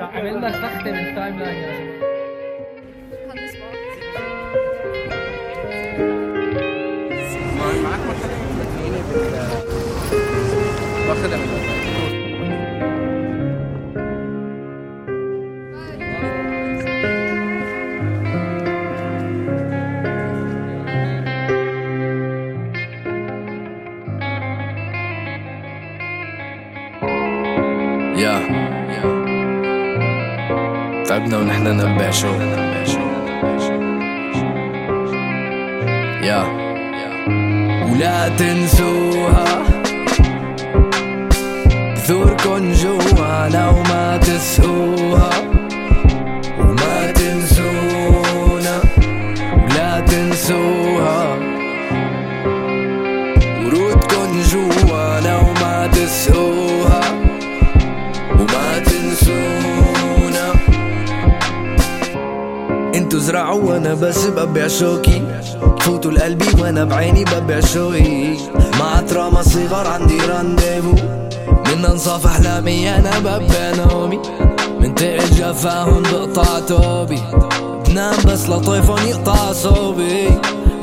عملنا تخته من التايم لاين يا. تعبنا ونحن نبع شو. يا. ولا تنسوها. بثوركن جوانا وما تسقوها زرعوا وأنا بس ببيع شوكي. فوتوا لقلبي وأنا بعيني ببيع شوقي مع trauma صغار عندي rendez-vous من أنصاف أحلامي أنا ببيع نومي. من تقل جفاهم بقطع توبي بنام بس لطيفهم يقطع صوبي.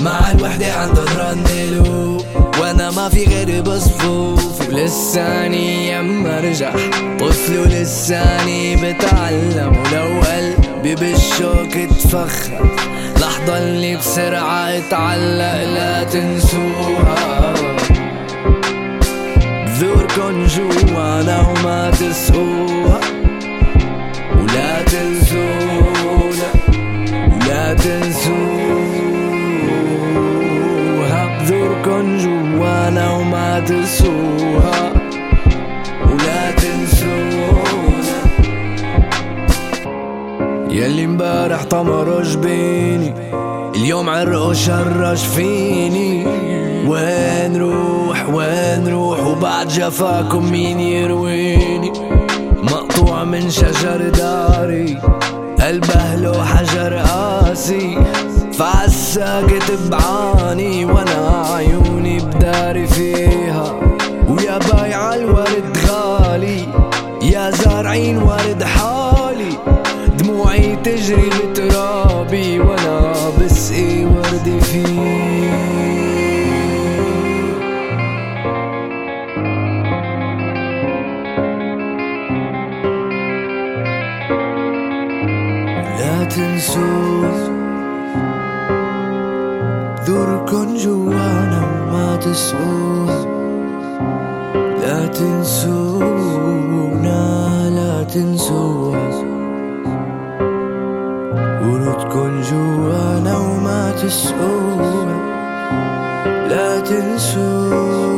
مع الوحدة عندهم rendez-vous وأنا ما في غيري بصفوف. ولساني يما رجع. طفل ولساني بتعلم قلبي بالشوك اتفخر. لحظة اللي بسرعة اتعلق لا تنسوها. بذوركن جوانا وما تسقوها ولا تنسونا ولا تنسوها. بذوركن جوانا وما تسوها. ولا امبارح طمر جبيني اليوم عرق وشرش فيني. وين روح وين روح؟ وبعد جفاكم مين يرويني؟ مقطوع من شجر داري. قلبه له حجر قاسي. فعالساقط بعاني وأنا عيوني بداري فيها لا تنسوا ذوركن جوانا وما تسقوا لا تنسونا لا تنسوها ورودكن جوانا وما تسقوا لا تنسوا